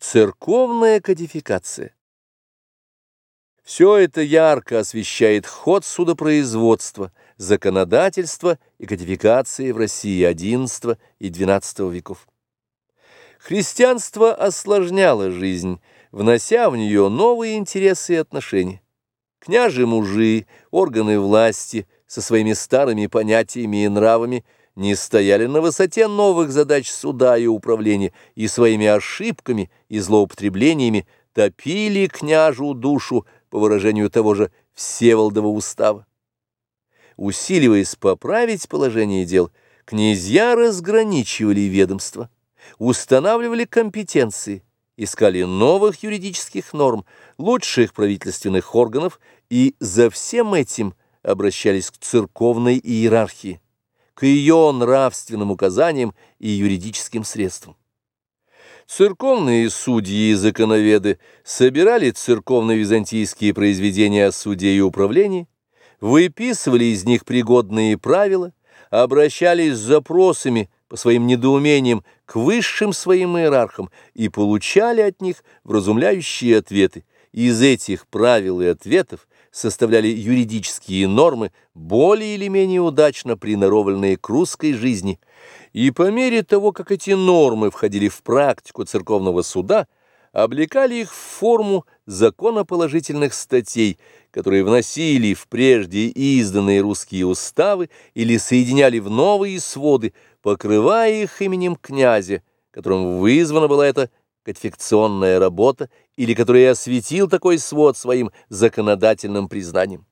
Церковная кодификация. Все это ярко освещает ход судопроизводства, законодательства и кодификации в России XI и XII веков. Христианство осложняло жизнь, внося в нее новые интересы и отношения. Княжи мужи, органы власти со своими старыми понятиями и нравами не стояли на высоте новых задач суда и управления и своими ошибками и злоупотреблениями топили княжу душу по выражению того же Всеволодова устава. Усиливаясь поправить положение дел, князья разграничивали ведомства, устанавливали компетенции, искали новых юридических норм, лучших правительственных органов и за всем этим обращались к церковной иерархии, к ее нравственным указаниям и юридическим средствам. Церковные судьи и законоведы собирали церковно-византийские произведения о суде и управлении, выписывали из них пригодные правила, обращались с запросами по своим недоумениям к высшим своим иерархам и получали от них вразумляющие ответы. Из этих правил и ответов составляли юридические нормы, более или менее удачно приноровленные к русской жизни. И по мере того, как эти нормы входили в практику церковного суда, облекали их в форму законоположительных статей, которые вносили в прежде изданные русские уставы или соединяли в новые своды, покрывая их именем князя, которым вызвана была эта кодификационная работа или который осветил такой свод своим законодательным признанием.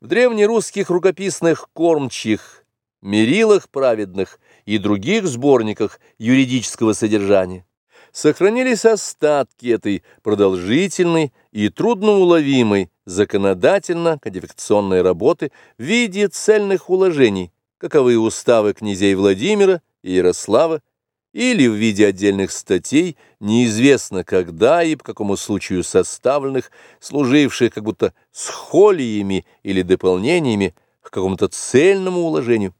В древнерусских рукописных кормчих, мерилах праведных и других сборниках юридического содержания сохранились остатки этой продолжительной и трудноуловимой законодательно-кодификационной работы в виде цельных уложений, каковы уставы князей Владимира и Ярослава, или в виде отдельных статей, неизвестно когда и по какому случаю составленных, служивших как будто схолиями или дополнениями к какому-то цельному уложению.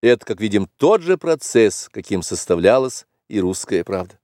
Это, как видим, тот же процесс, каким составлялась и русская правда.